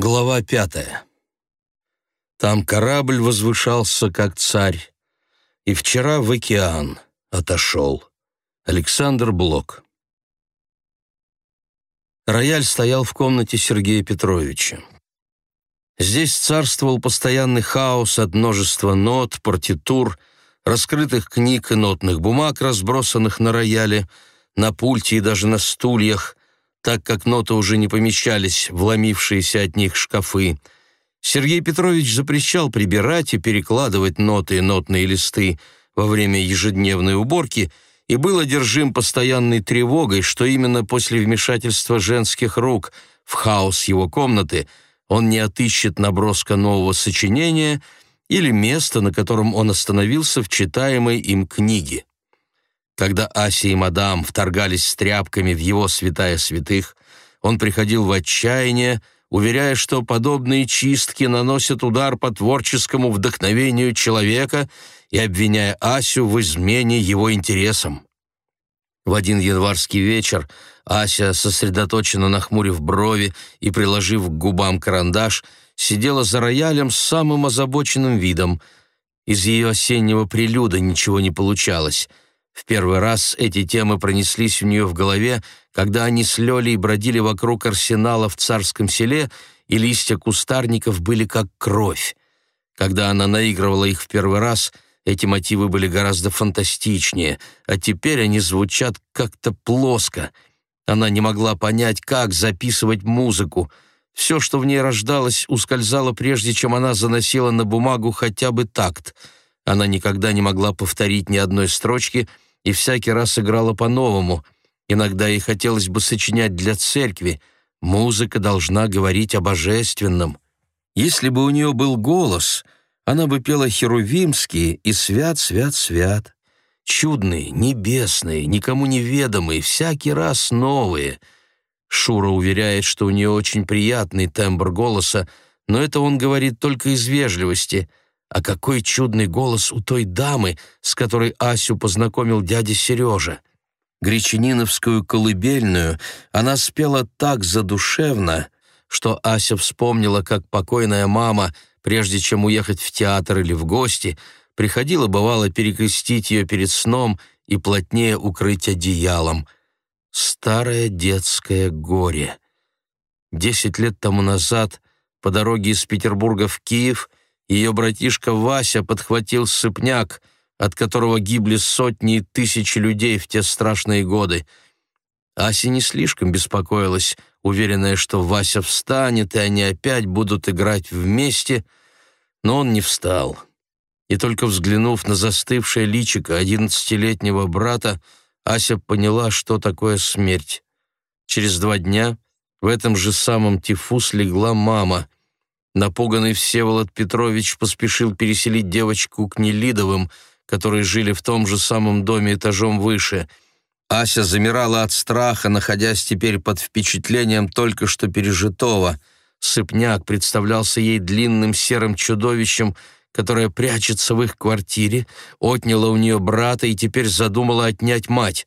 Глава пятая. Там корабль возвышался, как царь, и вчера в океан отошел. Александр Блок. Рояль стоял в комнате Сергея Петровича. Здесь царствовал постоянный хаос от множества нот, партитур, раскрытых книг и нотных бумаг, разбросанных на рояле, на пульте и даже на стульях, так как ноты уже не помещались в ломившиеся от них шкафы. Сергей Петрович запрещал прибирать и перекладывать ноты и нотные листы во время ежедневной уборки и был одержим постоянной тревогой, что именно после вмешательства женских рук в хаос его комнаты он не отыщет наброска нового сочинения или места, на котором он остановился в читаемой им книге. Когда Ася и мадам вторгались с тряпками в его святая святых, он приходил в отчаяние, уверяя, что подобные чистки наносят удар по творческому вдохновению человека и обвиняя Асю в измене его интересам. В один январский вечер Ася, сосредоточенно нахмурив брови и приложив к губам карандаш, сидела за роялем с самым озабоченным видом. Из ее осеннего прелюда ничего не получалось — в первый раз эти темы пронеслись у нее в голове, когда они с Лёлей бродили вокруг арсенала в царском селе, и листья кустарников были как кровь. Когда она наигрывала их в первый раз, эти мотивы были гораздо фантастичнее, а теперь они звучат как-то плоско. Она не могла понять, как записывать музыку. Все, что в ней рождалось, ускользало прежде, чем она заносила на бумагу хотя бы такт. Она никогда не могла повторить ни одной строчки — и всякий раз играла по-новому. Иногда ей хотелось бы сочинять для церкви. Музыка должна говорить о божественном. Если бы у нее был голос, она бы пела херувимские и «Свят, свят, свят». Чудные, небесные, никому неведомые, всякий раз новые. Шура уверяет, что у нее очень приятный тембр голоса, но это он говорит только из вежливости — а какой чудный голос у той дамы, с которой Асю познакомил дядя Сережа. Гречаниновскую колыбельную она спела так задушевно, что Ася вспомнила, как покойная мама, прежде чем уехать в театр или в гости, приходила, бывало, перекрестить ее перед сном и плотнее укрыть одеялом. Старое детское горе. Десять лет тому назад по дороге из Петербурга в Киев ее братишка Вася подхватил сыпняк, от которого гибли сотни и тысячи людей в те страшные годы. Ася не слишком беспокоилась, уверенная, что Вася встанет, и они опять будут играть вместе, но он не встал. И только взглянув на застывшее личико одиннадцатилетнего брата, Ася поняла, что такое смерть. Через два дня в этом же самом тифу слегла мама — Напуганный Всеволод Петрович поспешил переселить девочку к Нелидовым, которые жили в том же самом доме этажом выше. Ася замирала от страха, находясь теперь под впечатлением только что пережитого. Сыпняк представлялся ей длинным серым чудовищем, которое прячется в их квартире, отняла у нее брата и теперь задумала отнять мать.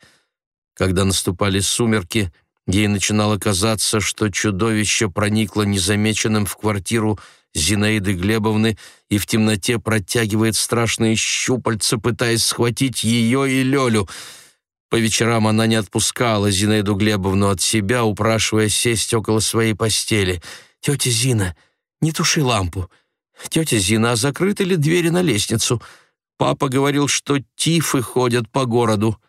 Когда наступали сумерки, Ей начинало казаться, что чудовище проникло незамеченным в квартиру Зинаиды Глебовны и в темноте протягивает страшные щупальца, пытаясь схватить ее и Лёлю. По вечерам она не отпускала Зинаиду Глебовну от себя, упрашивая сесть около своей постели. «Тетя Зина, не туши лампу. Тетя Зина, а закрыты ли двери на лестницу? Папа говорил, что тифы ходят по городу»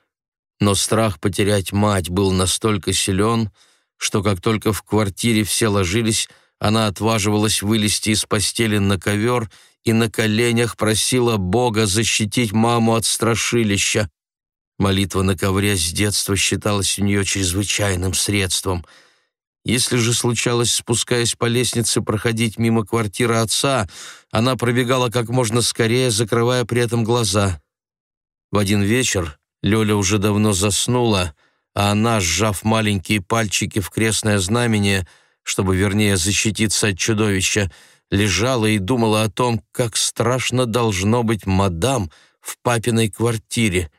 но страх потерять мать был настолько силен, что как только в квартире все ложились, она отваживалась вылезти из постели на ковер и на коленях просила Бога защитить маму от страшилища. Молитва на ковре с детства считалась у нее чрезвычайным средством. Если же случалось, спускаясь по лестнице, проходить мимо квартиры отца, она пробегала как можно скорее, закрывая при этом глаза. В один вечер Лёля уже давно заснула, а она, сжав маленькие пальчики в крестное знамение, чтобы вернее защититься от чудовища, лежала и думала о том, как страшно должно быть мадам в папиной квартире.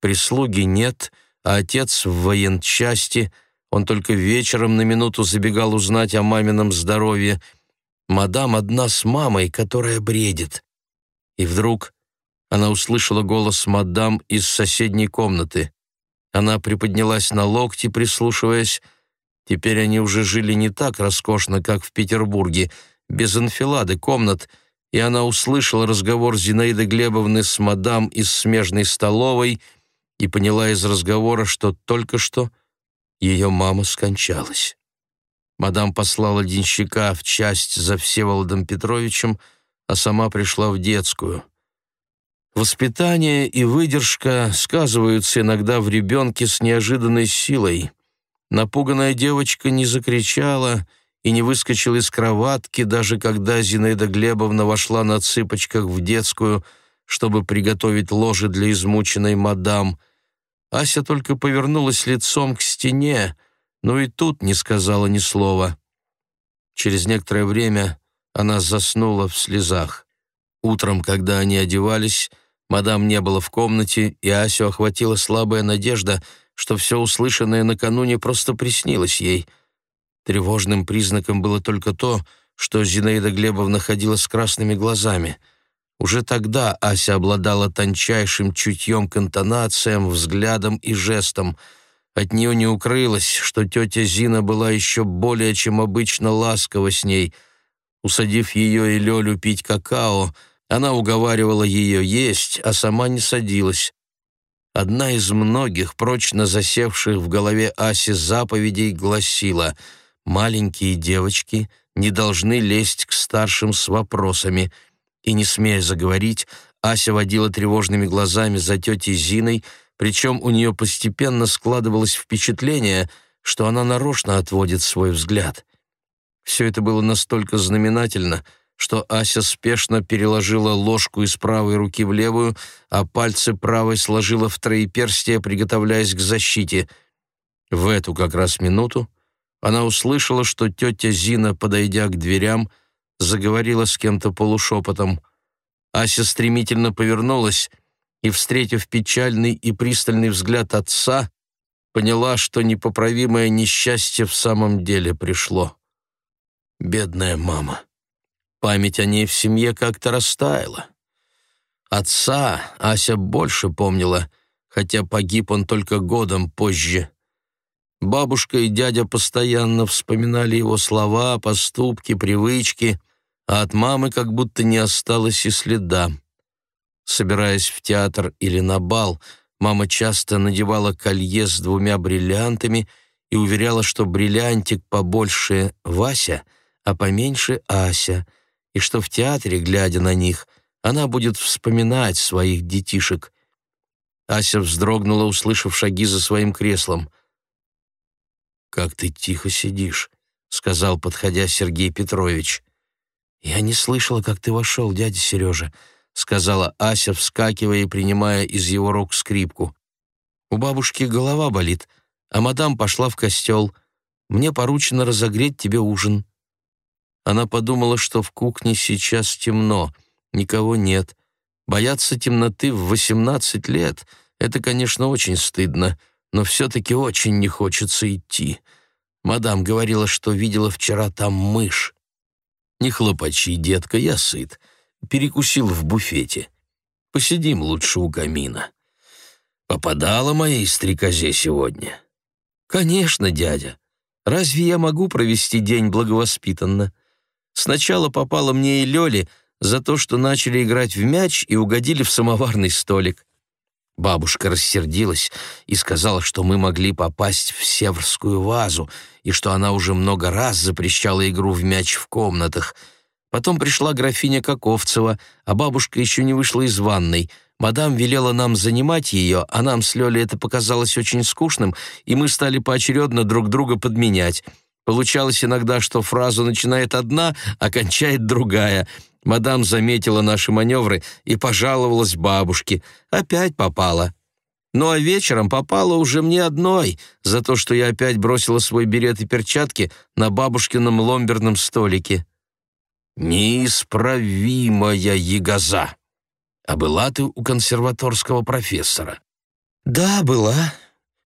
Прислуги нет, а отец в военчасти, он только вечером на минуту забегал узнать о мамином здоровье, Мадам одна с мамой, которая бредит. И вдруг она услышала голос мадам из соседней комнаты. Она приподнялась на локти, прислушиваясь. Теперь они уже жили не так роскошно, как в Петербурге, без анфилады комнат, и она услышала разговор Зинаиды Глебовны с мадам из смежной столовой и поняла из разговора, что только что ее мама скончалась. Мадам послала денщика в часть за Всеволодом Петровичем, а сама пришла в детскую. Воспитание и выдержка сказываются иногда в ребенке с неожиданной силой. Напуганная девочка не закричала и не выскочила из кроватки, даже когда Зинаида Глебовна вошла на цыпочках в детскую, чтобы приготовить ложе для измученной мадам. Ася только повернулась лицом к стене, но и тут не сказала ни слова. Через некоторое время она заснула в слезах. Утром, когда они одевались, мадам не было в комнате, и Асю охватила слабая надежда, что все услышанное накануне просто приснилось ей. Тревожным признаком было только то, что Зинаида Глебовна ходила с красными глазами — уже тогда Ася обладала тончайшим чутьем к интонациям, взглядам и жестам. От нее не укрылось, что тетя Зина была еще более чем обычно ласкова с ней. Усадив ее и Лелю пить какао, она уговаривала ее есть, а сама не садилась. Одна из многих, прочно засевших в голове Аси заповедей, гласила «Маленькие девочки не должны лезть к старшим с вопросами», и, не смея заговорить, Ася водила тревожными глазами за тетей Зиной, причем у нее постепенно складывалось впечатление, что она нарочно отводит свой взгляд. Все это было настолько знаменательно, что Ася спешно переложила ложку из правой руки в левую, а пальцы правой сложила в троеперстие, приготовляясь к защите. В эту как раз минуту она услышала, что тетя Зина, подойдя к дверям, заговорила с кем-то полушепотом. Ася стремительно повернулась и, встретив печальный и пристальный взгляд отца, поняла, что непоправимое несчастье в самом деле пришло. Бедная мама. Память о ней в семье как-то растаяла. Отца Ася больше помнила, хотя погиб он только годом позже. Бабушка и дядя постоянно вспоминали его слова, поступки, привычки, а от мамы как будто не осталось и следа. Собираясь в театр или на бал, мама часто надевала колье с двумя бриллиантами и уверяла, что бриллиантик побольше Вася, а поменьше Ася, и что в театре, глядя на них, она будет вспоминать своих детишек. Ася вздрогнула, услышав шаги за своим креслом. «Как ты тихо сидишь», — сказал, подходя Сергей Петрович. «Я не слышала, как ты вошел, дядя Сережа», — сказала Ася, вскакивая и принимая из его рук скрипку. «У бабушки голова болит, а мадам пошла в костел. Мне поручено разогреть тебе ужин». Она подумала, что в кухне сейчас темно, никого нет. Бояться темноты в восемнадцать лет — это, конечно, очень стыдно, но все-таки очень не хочется идти. Мадам говорила, что видела вчера там мышь. «Не хлопачи, детка, я сыт. Перекусил в буфете. Посидим лучше у камина». «Попадала моей стрекозе сегодня?» «Конечно, дядя. Разве я могу провести день благовоспитанно? Сначала попала мне и Лёле за то, что начали играть в мяч и угодили в самоварный столик. Бабушка рассердилась и сказала, что мы могли попасть в северскую вазу и что она уже много раз запрещала игру в мяч в комнатах. Потом пришла графиня Каковцева, а бабушка еще не вышла из ванной. Мадам велела нам занимать ее, а нам с Лёлей это показалось очень скучным, и мы стали поочередно друг друга подменять. Получалось иногда, что фразу начинает одна, а кончает другая — Мадам заметила наши маневры и пожаловалась бабушке. Опять попала. Ну а вечером попала уже мне одной за то, что я опять бросила свой берет и перчатки на бабушкином ломберном столике. Неисправимая ягоза. А была ты у консерваторского профессора? Да, была.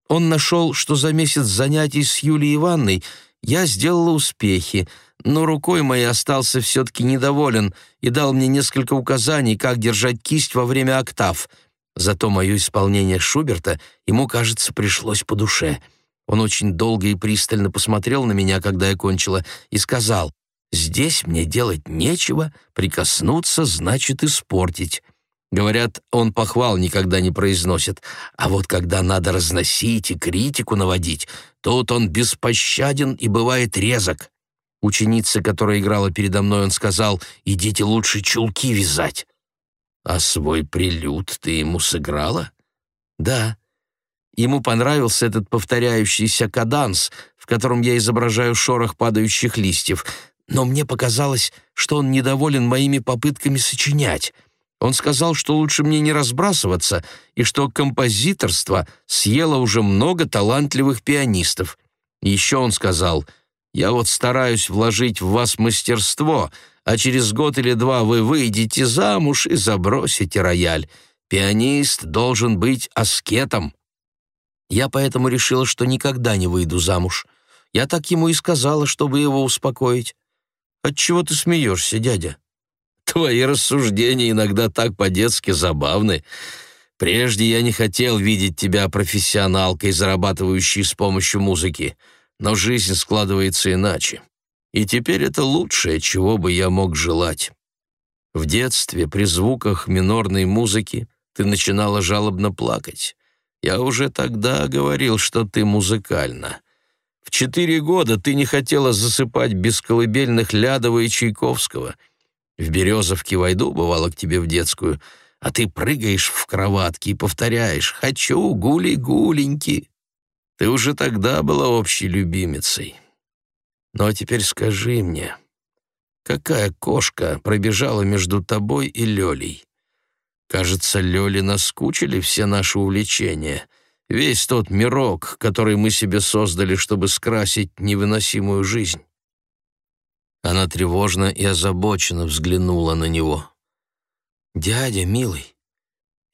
Он нашел, что за месяц занятий с Юлией Ивановной я сделала успехи, но рукой моей остался все-таки недоволен и дал мне несколько указаний, как держать кисть во время октав. Зато мое исполнение Шуберта ему, кажется, пришлось по душе. Он очень долго и пристально посмотрел на меня, когда я кончила, и сказал, «Здесь мне делать нечего, прикоснуться значит испортить». Говорят, он похвал никогда не произносит, а вот когда надо разносить и критику наводить, тут он беспощаден и бывает резок. Ученице, которая играла передо мной, он сказал, «Идите лучше чулки вязать». «А свой прилюд ты ему сыграла?» «Да». Ему понравился этот повторяющийся каданс, в котором я изображаю шорох падающих листьев, но мне показалось, что он недоволен моими попытками сочинять — он сказал, что лучше мне не разбрасываться и что композиторство съело уже много талантливых пианистов. Еще он сказал, «Я вот стараюсь вложить в вас мастерство, а через год или два вы выйдете замуж и забросите рояль. Пианист должен быть аскетом». Я поэтому решила, что никогда не выйду замуж. Я так ему и сказала, чтобы его успокоить. «Отчего ты смеешься, дядя?» Твои рассуждения иногда так по-детски забавны. Прежде я не хотел видеть тебя профессионалкой, зарабатывающей с помощью музыки, но жизнь складывается иначе. И теперь это лучшее, чего бы я мог желать. В детстве при звуках минорной музыки ты начинала жалобно плакать. Я уже тогда говорил, что ты музыкальна. В четыре года ты не хотела засыпать без колыбельных Лядова и Чайковского — в Березовке войду, бывало, к тебе в детскую, а ты прыгаешь в кроватке и повторяешь «Хочу гули-гуленьки». Ты уже тогда была общей любимицей. Ну а теперь скажи мне, какая кошка пробежала между тобой и Лёлей? Кажется, Лёле наскучили все наши увлечения, весь тот мирок, который мы себе создали, чтобы скрасить невыносимую жизнь. Она тревожно и озабоченно взглянула на него. «Дядя, милый,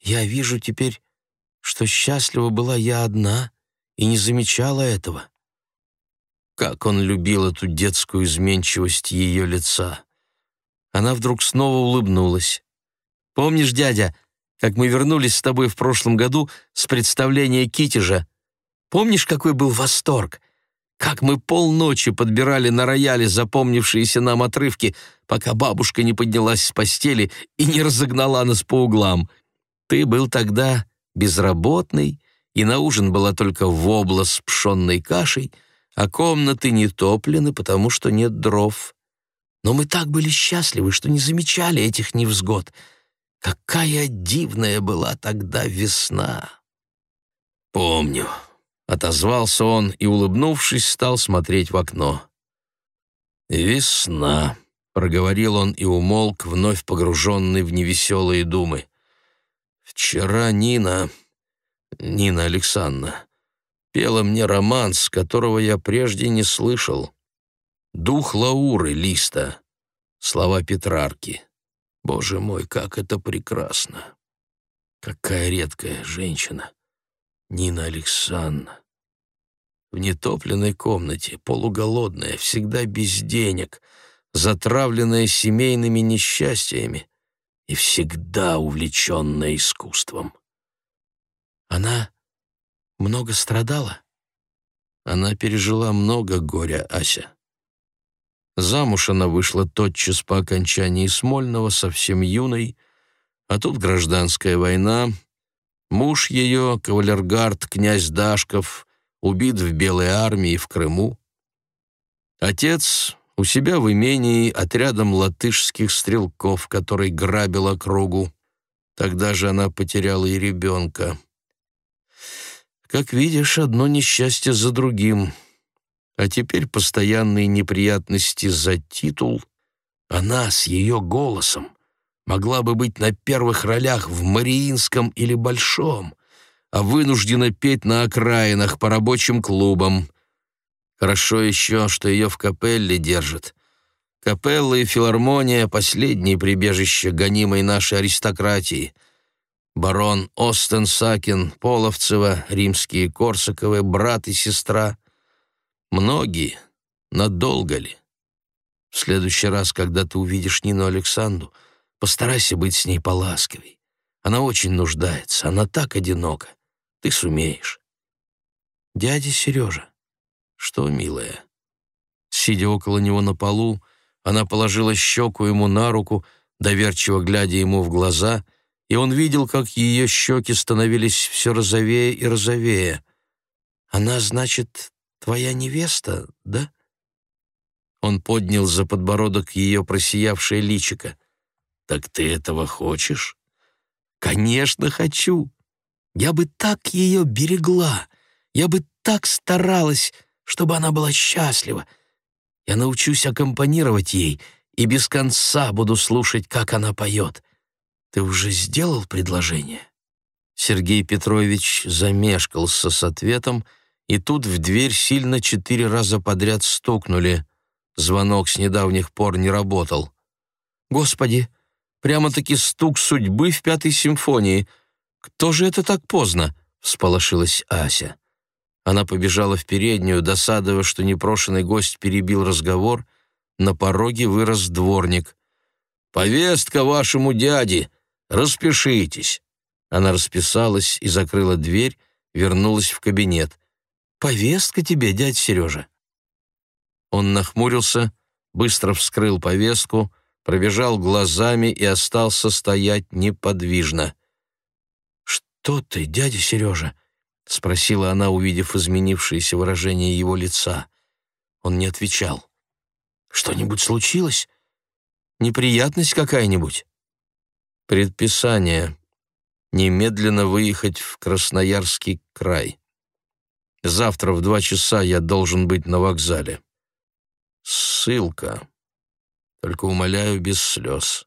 я вижу теперь, что счастлива была я одна и не замечала этого». Как он любил эту детскую изменчивость ее лица. Она вдруг снова улыбнулась. «Помнишь, дядя, как мы вернулись с тобой в прошлом году с представления Китежа? Помнишь, какой был восторг? Как мы полночи подбирали на рояле запомнившиеся нам отрывки, пока бабушка не поднялась с постели и не разогнала нас по углам. Ты был тогда безработный, и на ужин была только вобла с пшенной кашей, а комнаты не топлены, потому что нет дров. Но мы так были счастливы, что не замечали этих невзгод. Какая дивная была тогда весна! Помню. Отозвался он и, улыбнувшись, стал смотреть в окно. «Весна», — проговорил он и умолк, вновь погруженный в невеселые думы. «Вчера Нина, Нина Александровна, пела мне романс, которого я прежде не слышал. «Дух Лауры» Листа, слова Петрарки. Боже мой, как это прекрасно! Какая редкая женщина! Нина Александровна. В нетопленной комнате, полуголодная, всегда без денег, затравленная семейными несчастьями и всегда увлеченная искусством. Она много страдала? Она пережила много горя, Ася. Замуж она вышла тотчас по окончании Смольного, совсем юной, а тут гражданская война — Муж ее, кавалергард князь Дашков, убит в Белой армии в Крыму. Отец у себя в имении отрядом латышских стрелков, который грабил округу. Тогда же она потеряла и ребенка. Как видишь, одно несчастье за другим. А теперь постоянные неприятности за титул. Она с ее голосом могла бы быть на первых ролях в Мариинском или Большом, а вынуждена петь на окраинах по рабочим клубам. Хорошо еще, что ее в капелле держат. Капелла и филармония — последние прибежища гонимой нашей аристократии. Барон Остен Сакин, Половцева, римские Корсаковы, брат и сестра. Многие, надолго ли? В следующий раз, когда ты увидишь Нину Александру, постарайся быть с ней поласковей. Она очень нуждается, она так одинока. Ты сумеешь. Дядя Сережа. Что, милая? Сидя около него на полу, она положила щеку ему на руку, доверчиво глядя ему в глаза, и он видел, как ее щеки становились все розовее и розовее. «Она, значит, твоя невеста, да?» Он поднял за подбородок ее просиявшее личико. «Так ты этого хочешь?» «Конечно, хочу. Я бы так ее берегла. Я бы так старалась, чтобы она была счастлива. Я научусь аккомпанировать ей и без конца буду слушать, как она поет. Ты уже сделал предложение?» Сергей Петрович замешкался с ответом, и тут в дверь сильно четыре раза подряд стукнули. Звонок с недавних пор не работал. «Господи, прямо-таки стук судьбы в пятой симфонии. Кто же это так поздно?» — всполошилась Ася. Она побежала в переднюю, досадуя, что непрошенный гость перебил разговор. На пороге вырос дворник. «Повестка вашему дяде! Распишитесь!» Она расписалась и закрыла дверь, вернулась в кабинет. «Повестка тебе, дядь Сережа!» Он нахмурился, быстро вскрыл повестку, пробежал глазами и остался стоять неподвижно. «Что ты, дядя Сережа?» — спросила она, увидев изменившееся выражение его лица. Он не отвечал. «Что-нибудь случилось? Неприятность какая-нибудь?» «Предписание. Немедленно выехать в Красноярский край. Завтра в два часа я должен быть на вокзале. Ссылка. Только умоляю без слез».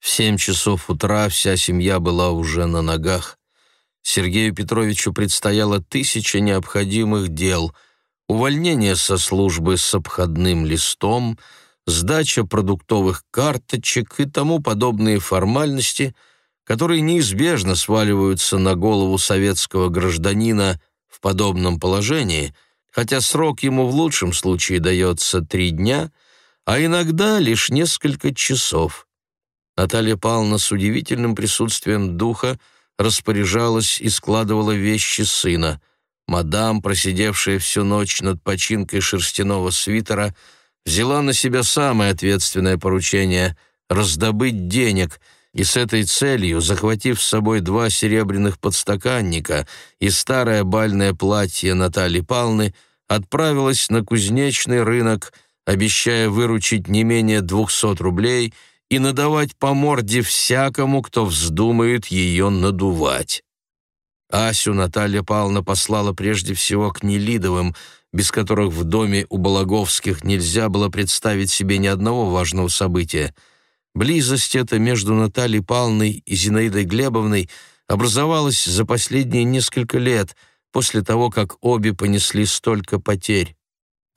В семь часов утра вся семья была уже на ногах. Сергею Петровичу предстояло тысяча необходимых дел — увольнение со службы с обходным листом, сдача продуктовых карточек и тому подобные формальности, которые неизбежно сваливаются на голову советского гражданина в подобном положении, хотя срок ему в лучшем случае дается три дня, а иногда лишь несколько часов. Наталья Павловна с удивительным присутствием духа распоряжалась и складывала вещи сына. Мадам, просидевшая всю ночь над починкой шерстяного свитера, взяла на себя самое ответственное поручение — раздобыть денег, и с этой целью, захватив с собой два серебряных подстаканника и старое бальное платье Натальи Палны, отправилась на кузнечный рынок, обещая выручить не менее двухсот рублей — и надавать по морде всякому, кто вздумает ее надувать. Асю Наталья Павловна послала прежде всего к Нелидовым, без которых в доме у Балаговских нельзя было представить себе ни одного важного события. Близость эта между Натальей Павловной и Зинаидой Глебовной образовалась за последние несколько лет, после того, как обе понесли столько потерь.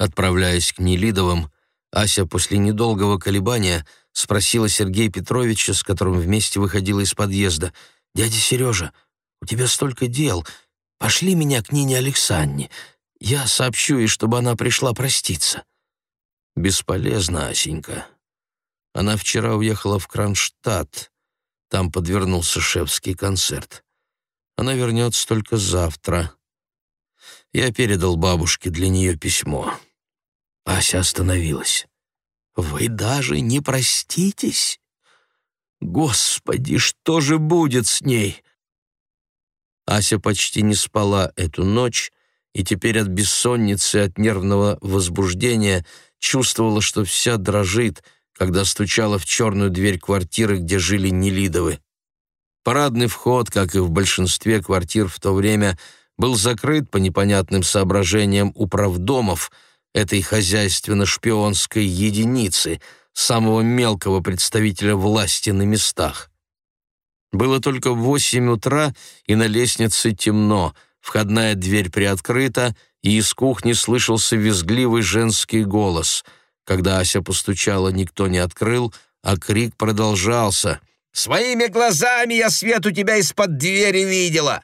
Отправляясь к Нелидовым, Ася после недолгого колебания — спросила Сергея Петровича, с которым вместе выходила из подъезда. «Дядя Сережа, у тебя столько дел. Пошли меня к Нине Александре. Я сообщу ей, чтобы она пришла проститься». «Бесполезно, Асенька. Она вчера уехала в Кронштадт. Там подвернулся шефский концерт. Она вернется только завтра. Я передал бабушке для нее письмо». Ася остановилась. Вы даже не проститесь? Господи, что же будет с ней? Ася почти не спала эту ночь, и теперь от бессонницы, от нервного возбуждения чувствовала, что вся дрожит, когда стучала в черную дверь квартиры, где жили Нелидовы. Парадный вход, как и в большинстве квартир в то время, был закрыт по непонятным соображениям управдомов — этой хозяйственно-шпионской единицы, самого мелкого представителя власти на местах. Было только восемь утра, и на лестнице темно, входная дверь приоткрыта, и из кухни слышался визгливый женский голос. Когда Ася постучала, никто не открыл, а крик продолжался. «Своими глазами я свет у тебя из-под двери видела!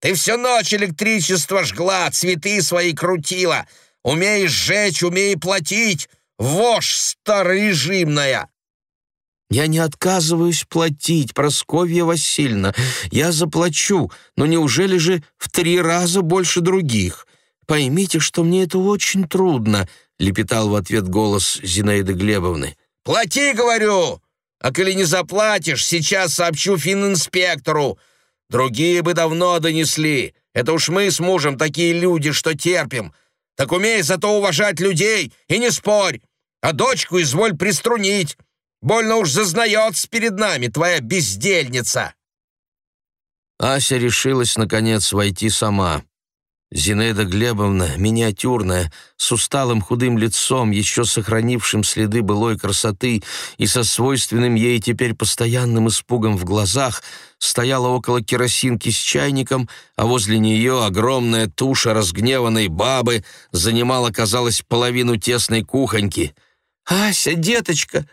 Ты всю ночь электричество жгла, цветы свои крутила!» Умей сжечь, умей платить. Вошь старорежимная!» «Я не отказываюсь платить, Просковья Васильевна. Я заплачу, но неужели же в три раза больше других? Поймите, что мне это очень трудно», — лепетал в ответ голос Зинаиды Глебовны. «Плати, говорю! А коли не заплатишь, сейчас сообщу фининспектору. Другие бы давно донесли. Это уж мы с мужем такие люди, что терпим. Так умей зато уважать людей и не спорь. А дочку изволь приструнить. Больно уж зазнается перед нами твоя бездельница!» Ася решилась, наконец, войти сама. Зинаида Глебовна, миниатюрная, с усталым худым лицом, еще сохранившим следы былой красоты и со свойственным ей теперь постоянным испугом в глазах, стояла около керосинки с чайником, а возле нее огромная туша разгневанной бабы занимала, казалось, половину тесной кухоньки. «Ася, деточка,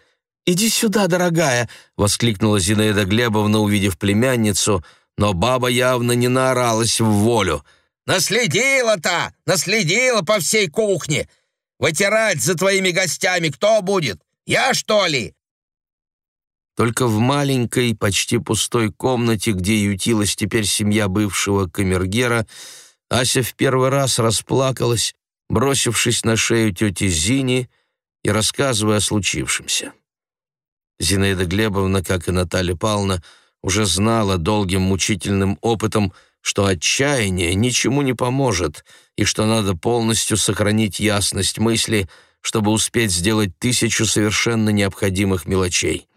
иди сюда, дорогая!» — воскликнула Зинаида Глебовна, увидев племянницу, но баба явно не наоралась в волю — Наследила-то! Наследила по всей кухне! Вытирать за твоими гостями кто будет? Я, что ли?» Только в маленькой, почти пустой комнате, где ютилась теперь семья бывшего камергера, Ася в первый раз расплакалась, бросившись на шею тети Зини и рассказывая о случившемся. Зинаида Глебовна, как и Наталья Павловна, уже знала долгим мучительным опытом, что отчаяние ничему не поможет и что надо полностью сохранить ясность мысли, чтобы успеть сделать тысячу совершенно необходимых мелочей.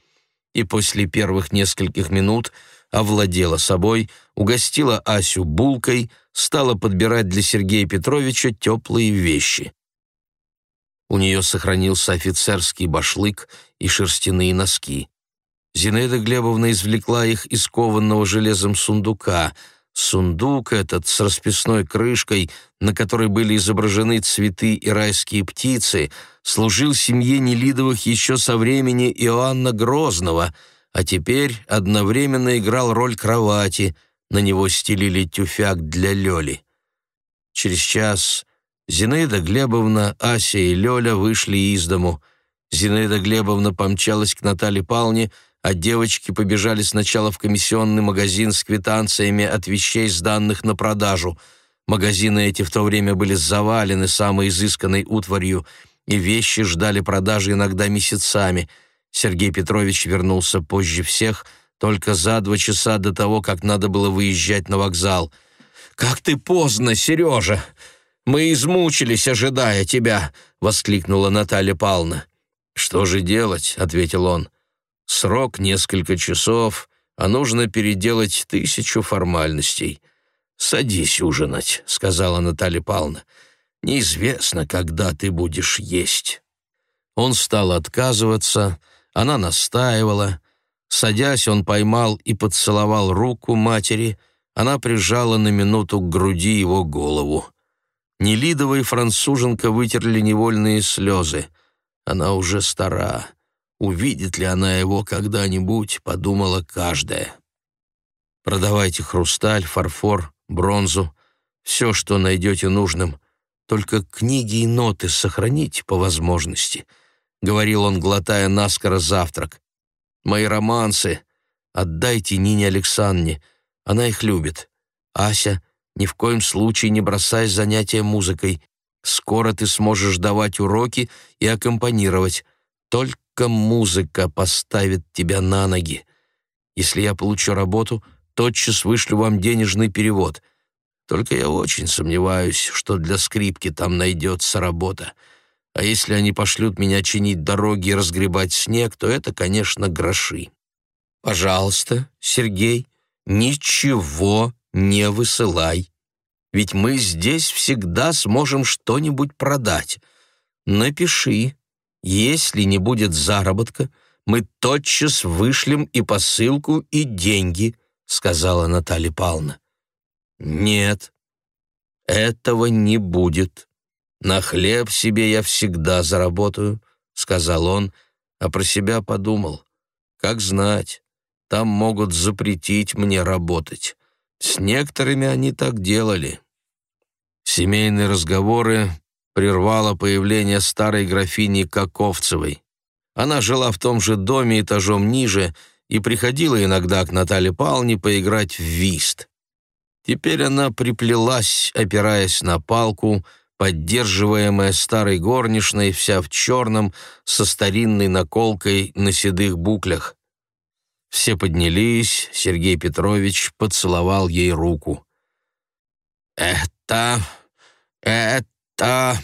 И после первых нескольких минут овладела собой, угостила Асю булкой, стала подбирать для Сергея Петровича теплые вещи. У нее сохранился офицерский башлык и шерстяные носки. Зинаида Глебовна извлекла их из кованного железом сундука — Сундук этот с расписной крышкой, на которой были изображены цветы и райские птицы, служил семье Нелидовых еще со времени Иоанна Грозного, а теперь одновременно играл роль кровати, на него стелили тюфяк для Лёли. Через час Зинаида Глебовна, Ася и Лёля вышли из дому. Зинаида Глебовна помчалась к Наталье Павловне, а девочки побежали сначала в комиссионный магазин с квитанциями от вещей, сданных на продажу. Магазины эти в то время были завалены самой изысканной утварью, и вещи ждали продажи иногда месяцами. Сергей Петрович вернулся позже всех, только за два часа до того, как надо было выезжать на вокзал. «Как ты поздно, Сережа! Мы измучились, ожидая тебя!» — воскликнула Наталья Павловна. «Что же делать?» — ответил он. Срок несколько часов, а нужно переделать тысячу формальностей. «Садись ужинать», — сказала Наталья Павловна. «Неизвестно, когда ты будешь есть». Он стал отказываться, она настаивала. Садясь, он поймал и поцеловал руку матери, она прижала на минуту к груди его голову. Нелидова и француженка вытерли невольные слезы. Она уже стара. Увидит ли она его когда-нибудь, подумала каждая. Продавайте хрусталь, фарфор, бронзу, все, что найдете нужным. Только книги и ноты сохраните по возможности, — говорил он, глотая наскоро завтрак. Мои романсы отдайте Нине Александре, она их любит. Ася, ни в коем случае не бросай занятия музыкой. Скоро ты сможешь давать уроки и аккомпанировать. Только только музыка поставит тебя на ноги. Если я получу работу, тотчас вышлю вам денежный перевод. Только я очень сомневаюсь, что для скрипки там найдется работа. А если они пошлют меня чинить дороги и разгребать снег, то это, конечно, гроши. Пожалуйста, Сергей, ничего не высылай. Ведь мы здесь всегда сможем что-нибудь продать. Напиши, если не будет заработка, мы тотчас вышлем и посылку, и деньги», — сказала Наталья Павловна. «Нет, этого не будет. На хлеб себе я всегда заработаю», — сказал он, а про себя подумал. «Как знать, там могут запретить мне работать. С некоторыми они так делали». Семейные разговоры прервало появление старой графини Каковцевой. Она жила в том же доме этажом ниже и приходила иногда к Наталье Павловне поиграть в вист. Теперь она приплелась, опираясь на палку, поддерживаемая старой горничной, вся в черном, со старинной наколкой на седых буклях. Все поднялись, Сергей Петрович поцеловал ей руку. «Это... это...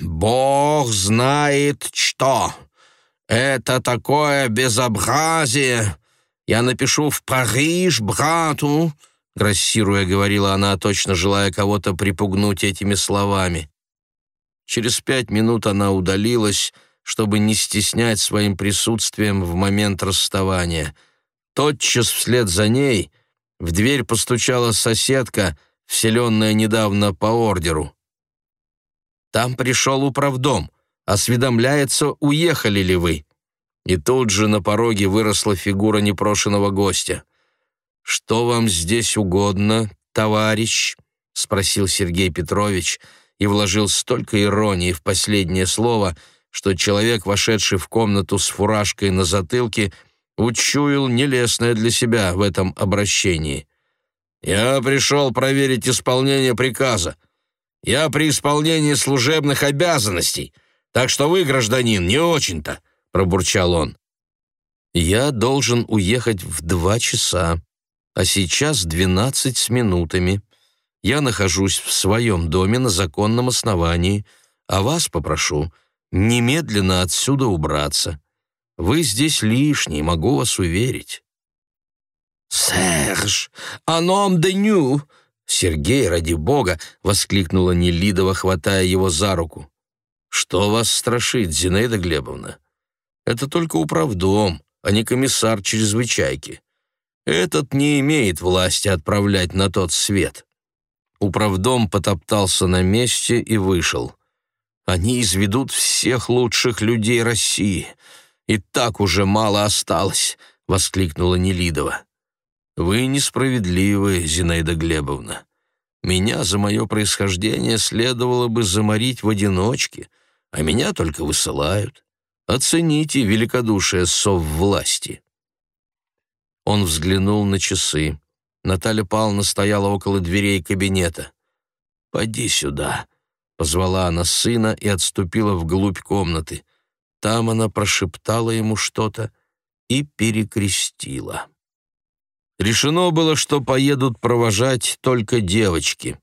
Бог знает что! Это такое безобразие! Я напишу в Париж брату!» Грассируя, говорила она, точно желая кого-то припугнуть этими словами. Через пять минут она удалилась, чтобы не стеснять своим присутствием в момент расставания. Тотчас вслед за ней в дверь постучала соседка, вселенная недавно по ордеру. «Там пришел управдом. Осведомляется, уехали ли вы?» И тут же на пороге выросла фигура непрошенного гостя. «Что вам здесь угодно, товарищ?» — спросил Сергей Петрович и вложил столько иронии в последнее слово, что человек, вошедший в комнату с фуражкой на затылке, учуял нелестное для себя в этом обращении. «Я пришел проверить исполнение приказа. Я при исполнении служебных обязанностей, так что вы, гражданин, не очень-то», — пробурчал он. «Я должен уехать в два часа, а сейчас двенадцать с минутами. Я нахожусь в своем доме на законном основании, а вас попрошу немедленно отсюда убраться. Вы здесь лишний, могу вас уверить». «Серж, аном де ню!» «Сергей, ради бога!» — воскликнула Нелидова, хватая его за руку. «Что вас страшит, Зинаида Глебовна? Это только управдом, а не комиссар чрезвычайки. Этот не имеет власти отправлять на тот свет». Управдом потоптался на месте и вышел. «Они изведут всех лучших людей России. И так уже мало осталось», — воскликнула Нелидова. «Вы несправедливы, Зинаида Глебовна. Меня за мое происхождение следовало бы заморить в одиночке, а меня только высылают. Оцените великодушие соввласти». Он взглянул на часы. Наталья Павловна стояла около дверей кабинета. «Поди сюда», — позвала она сына и отступила вглубь комнаты. Там она прошептала ему что-то и перекрестила. Решено было, что поедут провожать только девочки.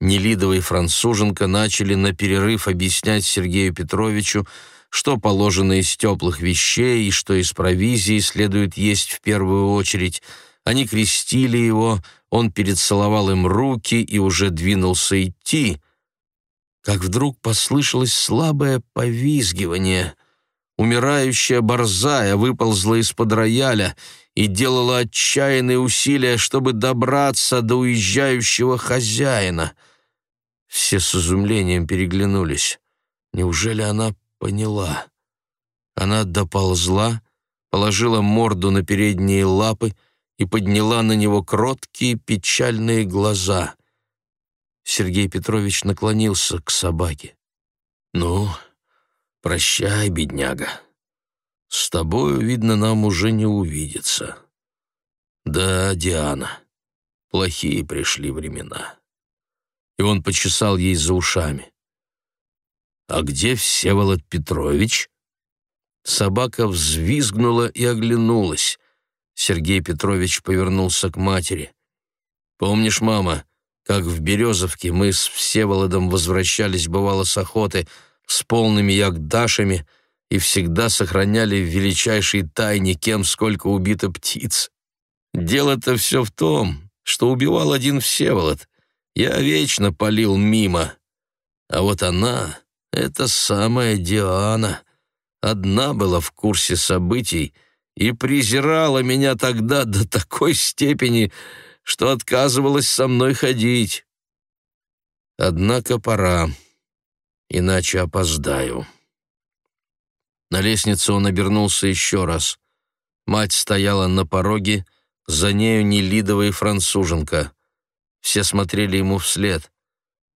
Нелидова и француженка начали на перерыв объяснять Сергею Петровичу, что положено из теплых вещей и что из провизии следует есть в первую очередь. Они крестили его, он перецеловал им руки и уже двинулся идти, как вдруг послышалось слабое повизгивание. Умирающая борзая выползла из-под рояля и делала отчаянные усилия, чтобы добраться до уезжающего хозяина. Все с изумлением переглянулись. Неужели она поняла? Она доползла, положила морду на передние лапы и подняла на него кроткие печальные глаза. Сергей Петрович наклонился к собаке. «Ну, прощай, бедняга». С тобою, видно, нам уже не увидеться. Да, Диана, плохие пришли времена. И он почесал ей за ушами. А где Всеволод Петрович? Собака взвизгнула и оглянулась. Сергей Петрович повернулся к матери. «Помнишь, мама, как в Березовке мы с Всеволодом возвращались, бывало, с охоты, с полными ягдашами, и всегда сохраняли в величайшей тайне, кем сколько убито птиц. Дело-то все в том, что убивал один Всеволод. Я вечно палил мимо. А вот она, эта самая Диана, одна была в курсе событий и презирала меня тогда до такой степени, что отказывалась со мной ходить. Однако пора, иначе опоздаю. На лестнице он обернулся еще раз. Мать стояла на пороге, за нею Нелидова и француженка. Все смотрели ему вслед.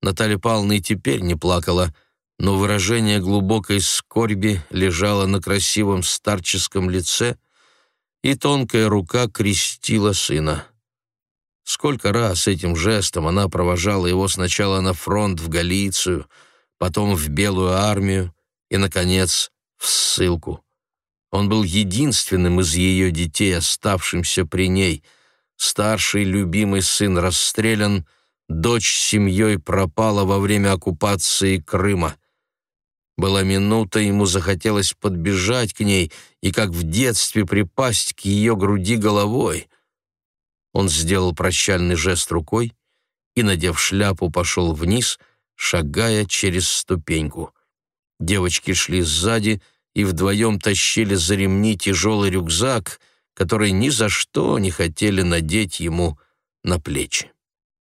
Наталья Павловна и теперь не плакала, но выражение глубокой скорби лежало на красивом старческом лице, и тонкая рука крестила сына. Сколько раз этим жестом она провожала его сначала на фронт в Галицию, потом в Белую армию и, наконец, в ссылку. Он был единственным из ее детей, оставшимся при ней. Старший любимый сын расстрелян, дочь с семьей пропала во время оккупации Крыма. Была минута, ему захотелось подбежать к ней и, как в детстве, припасть к ее груди головой. Он сделал прощальный жест рукой и, надев шляпу, пошел вниз, шагая через ступеньку. Девочки шли сзади и вдвоем тащили за ремни тяжелый рюкзак, который ни за что не хотели надеть ему на плечи.